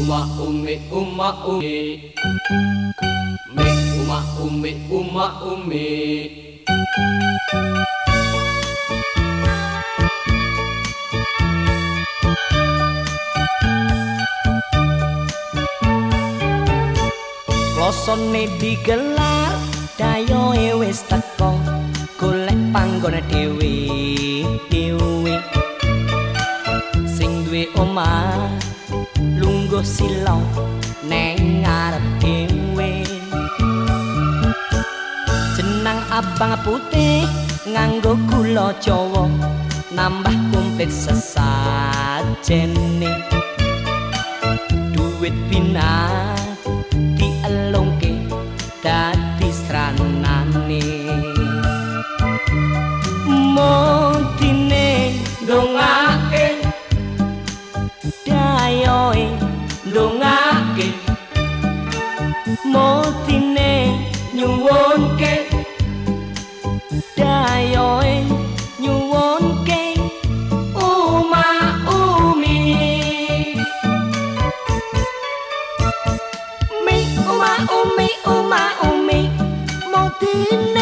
uma umi uma umi Mi uma umi uma umi Klosone digelar dayoe wis teko golek panggone dhewe dhewe sing duwe omah sila neng ngarep dhewe. Jenang abang putih nganggo gula jawa nambah kumplit sesajene duit binah दिन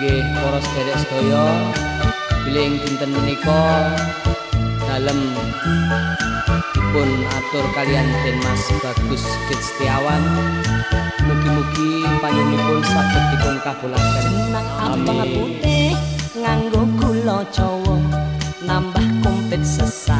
nggih para sederek sedaya bilih dinten menika dalem dipun atur kalian Den Mas Bagus Kit Setiawan. Mugi-mugi panjenenganipun saged dipun kabulaken. Abang putih nganggo gula jawa nambah kumplit sesat